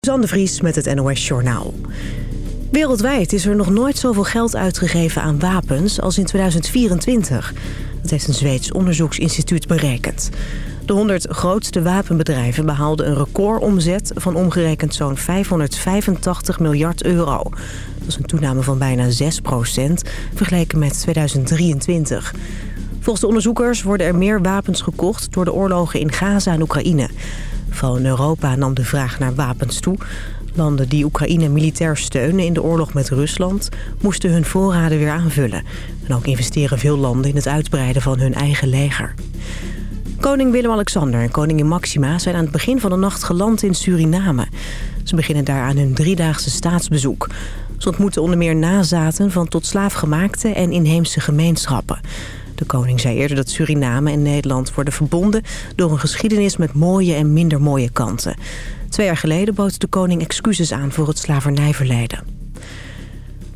De Vries met het NOS Journaal. Wereldwijd is er nog nooit zoveel geld uitgegeven aan wapens als in 2024. Dat heeft een Zweeds onderzoeksinstituut berekend. De 100 grootste wapenbedrijven behaalden een recordomzet van omgerekend zo'n 585 miljard euro. Dat is een toename van bijna 6 procent vergeleken met 2023. Volgens de onderzoekers worden er meer wapens gekocht door de oorlogen in Gaza en Oekraïne. In Europa nam de vraag naar wapens toe. Landen die Oekraïne militair steunen in de oorlog met Rusland... moesten hun voorraden weer aanvullen. En ook investeren veel landen in het uitbreiden van hun eigen leger. Koning Willem-Alexander en koningin Maxima zijn aan het begin van de nacht geland in Suriname. Ze beginnen daar aan hun driedaagse staatsbezoek. Ze ontmoeten onder meer nazaten van tot slaafgemaakte en inheemse gemeenschappen. De koning zei eerder dat Suriname en Nederland worden verbonden... door een geschiedenis met mooie en minder mooie kanten. Twee jaar geleden bood de koning excuses aan voor het slavernijverleden.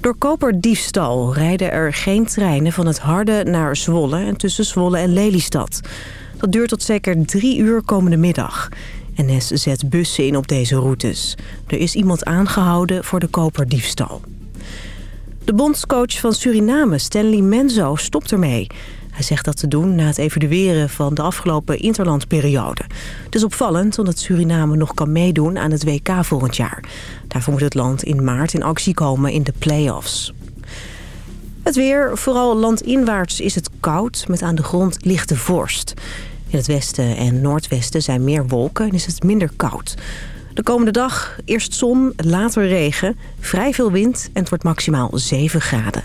Door koperdiefstal rijden er geen treinen van het Harde naar Zwolle... en tussen Zwolle en Lelystad. Dat duurt tot zeker drie uur komende middag. NS zet bussen in op deze routes. Er is iemand aangehouden voor de koperdiefstal. De bondscoach van Suriname, Stanley Menzo, stopt ermee. Hij zegt dat te doen na het evalueren van de afgelopen interlandperiode. Het is opvallend omdat Suriname nog kan meedoen aan het WK volgend jaar. Daarvoor moet het land in maart in actie komen in de play-offs. Het weer, vooral landinwaarts is het koud met aan de grond lichte vorst. In het westen en noordwesten zijn meer wolken en is het minder koud. De komende dag eerst zon, later regen, vrij veel wind en het wordt maximaal 7 graden.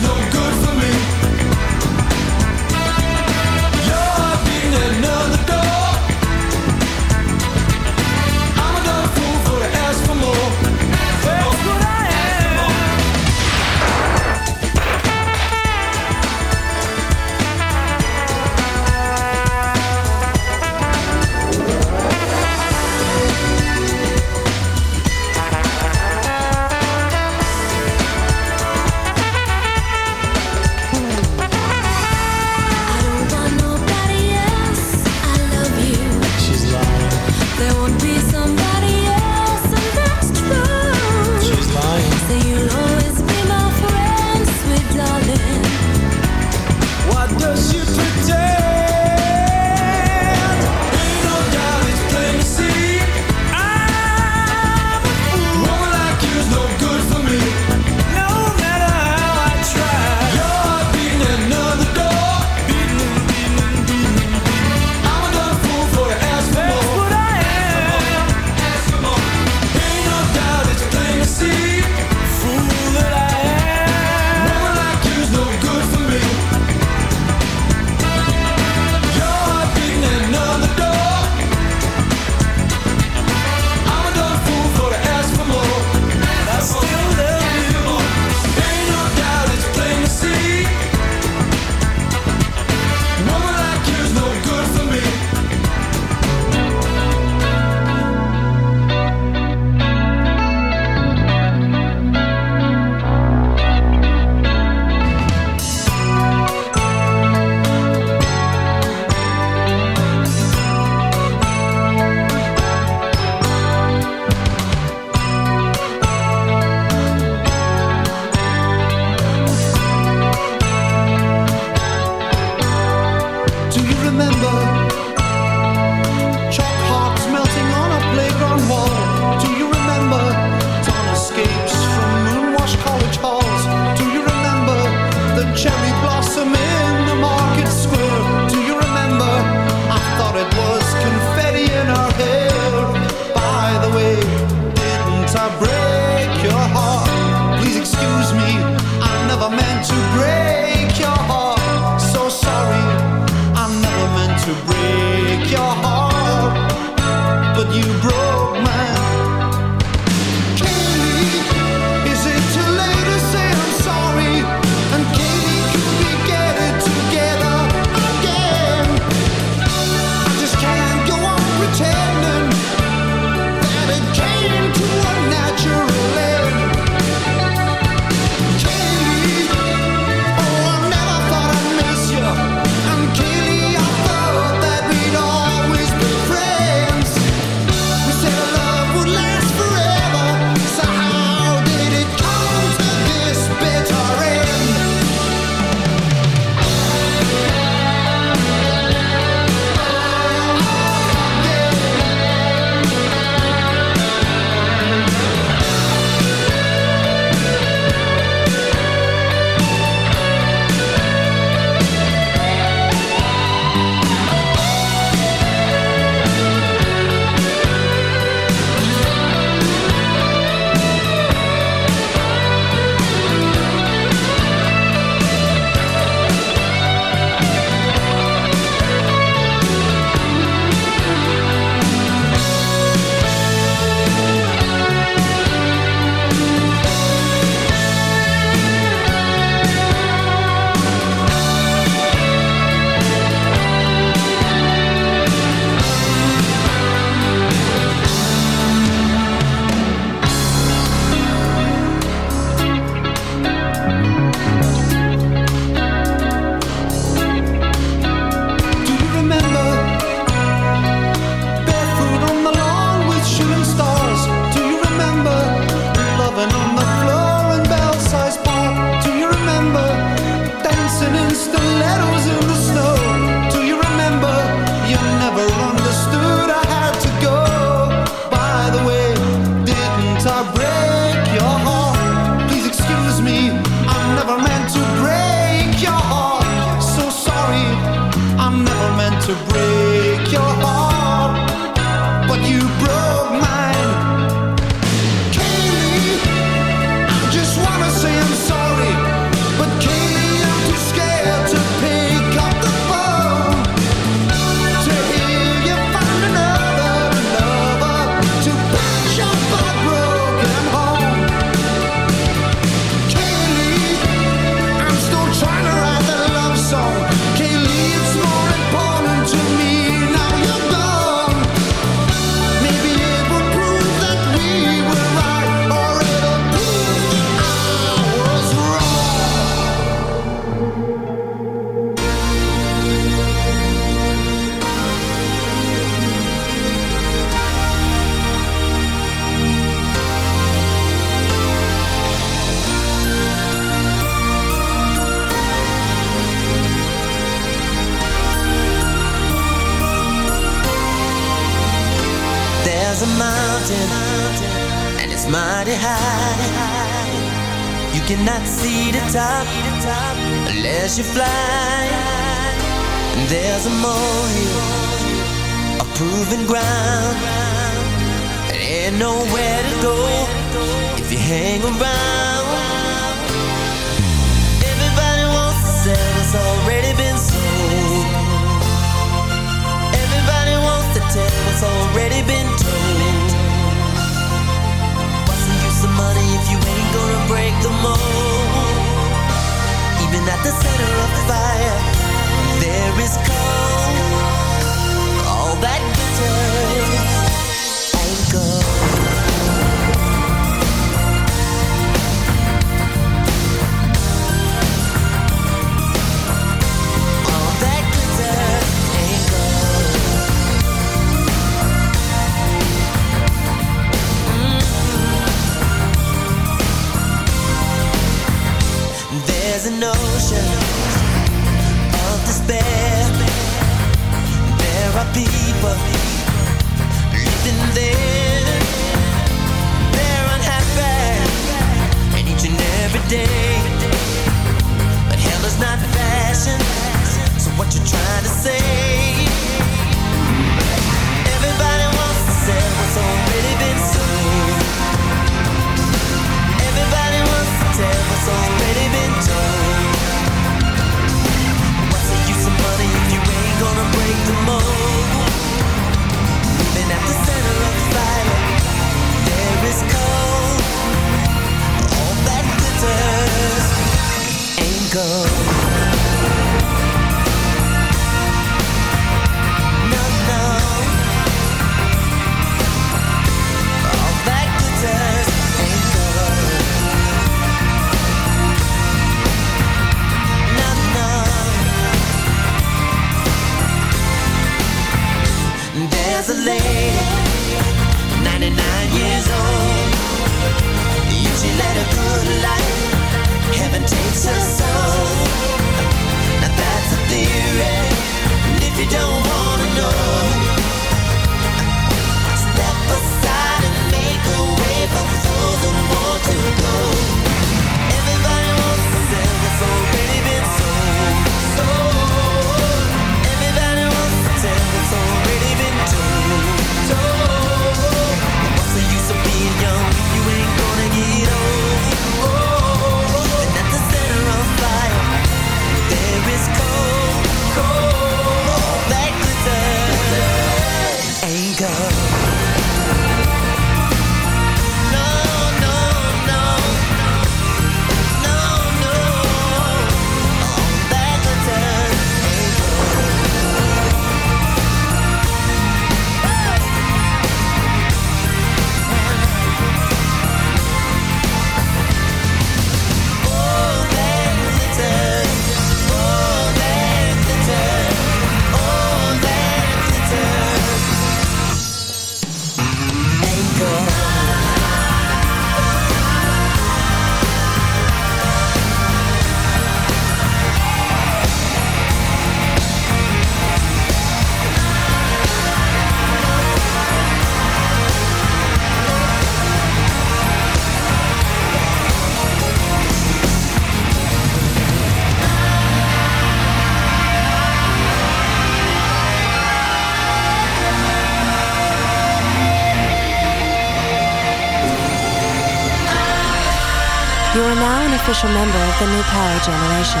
Official member of the New Power Generation.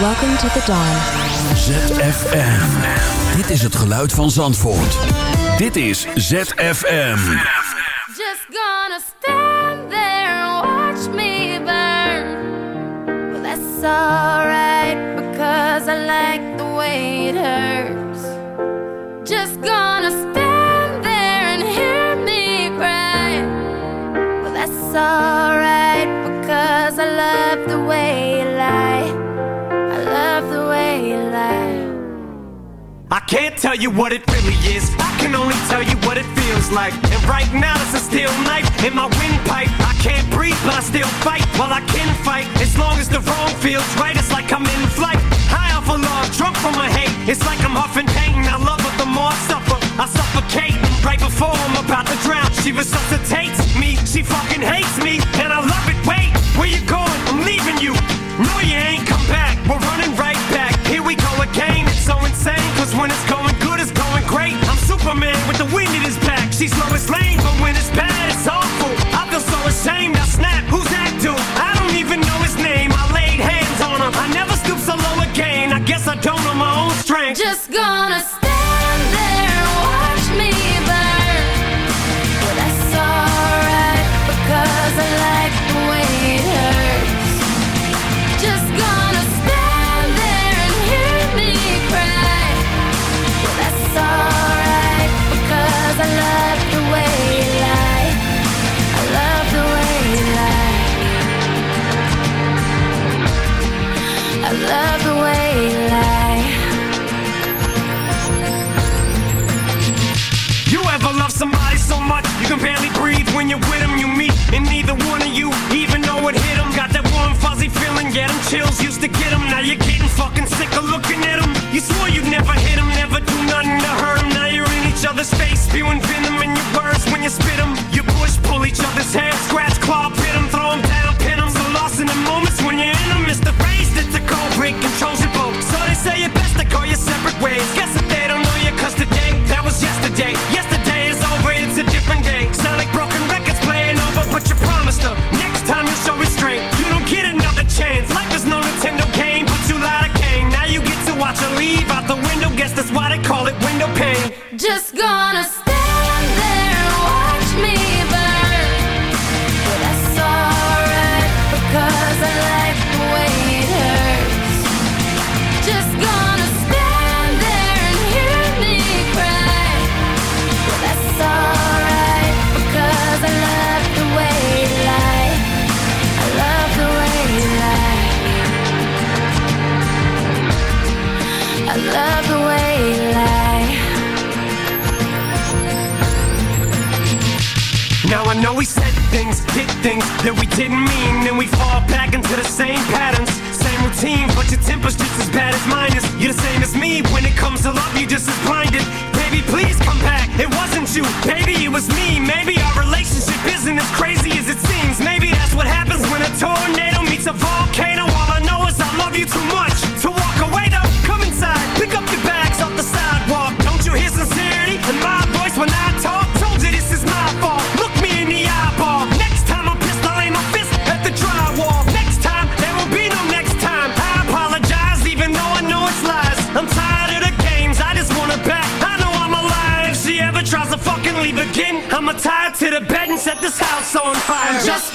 Welcome to the dawn. ZFM. Dit is het geluid van Zandvoort. Dit is ZFM. tell you what it really is. I can only tell you what it feels like. And right now, there's a steel knife in my windpipe. I can't breathe, but I still fight while I can fight. As long as the wrong feels right, it's like I'm in flight. High off a log, drunk from my hate. It's like I'm huffing pain. I love her the more I suffer. I suffocate right before I'm about to drown. She resuscitates me. She fucking hates me, and I love it. Wait, where you going? I'm leaving you. No, you ain't come back. We're running right back. Here we go again. It's so insane, cause when it's Frank. Just get them chills, used to get them Now you're getting fucking sick of looking at them You swore you'd never hit them, never do nothing to hurt them Now you're in each other's face, spewing venom in your words when you spit them You push, pull each other's hair, scratch, claw, pit them Throw them down, pin them, so lost in the moments when you're in them It's the phrase that the cold break, controls your boat. So they say it best to go your separate ways. Guess I'm just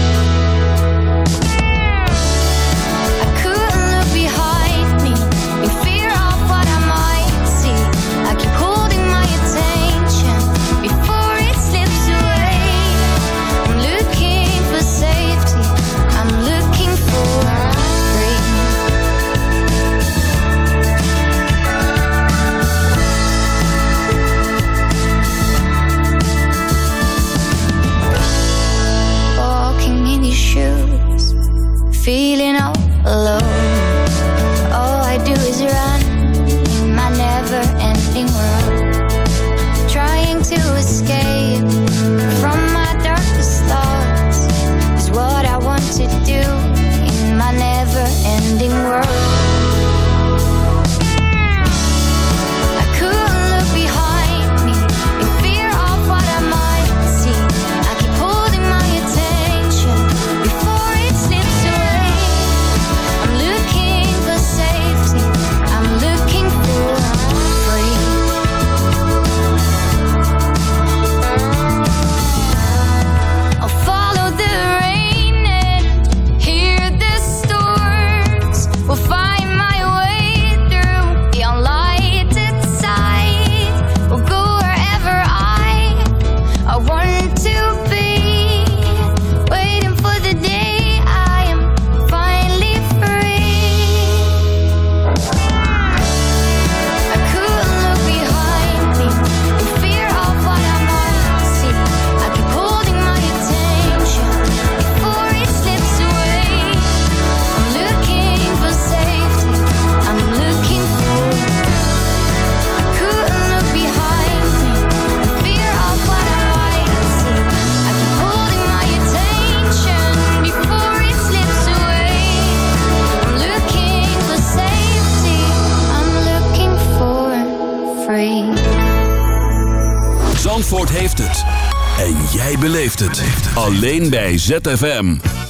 bij ZFM.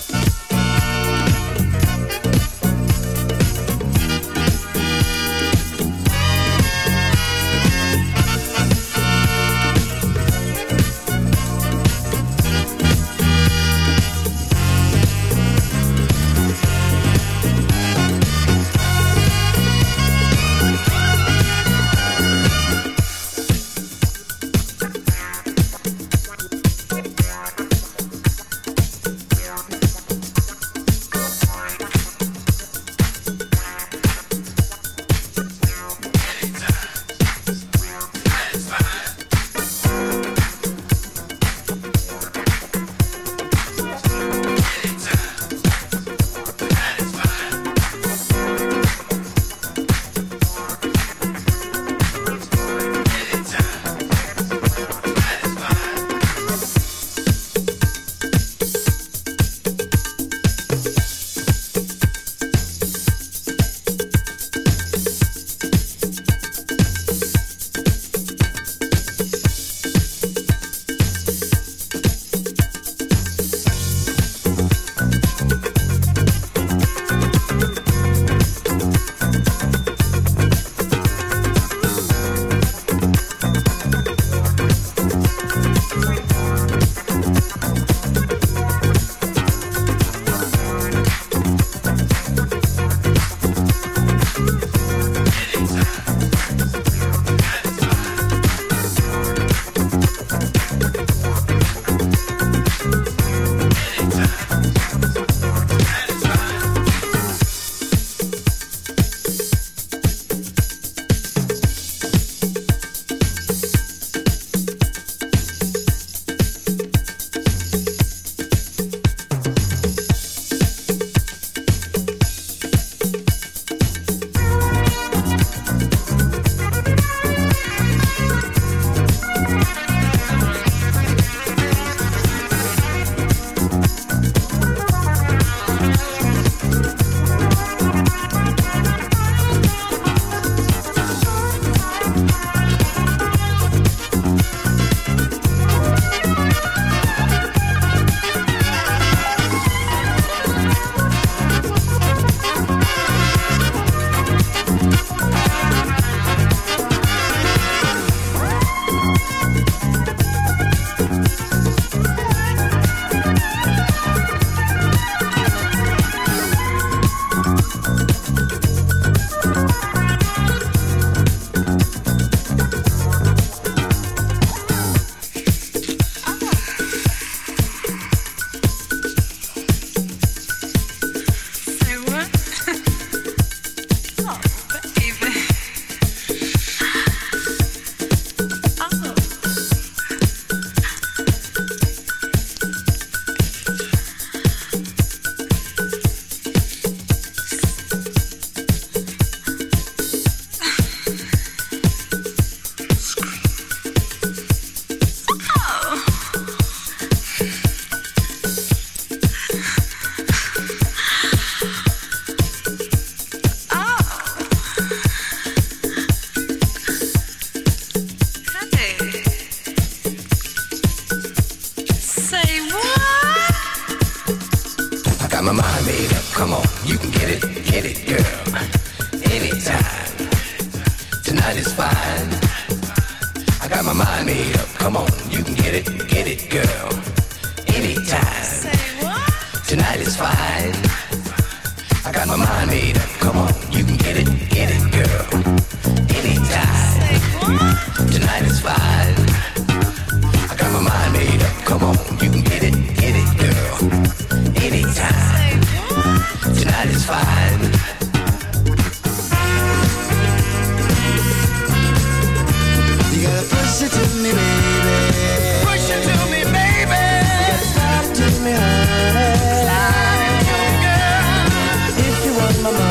My money.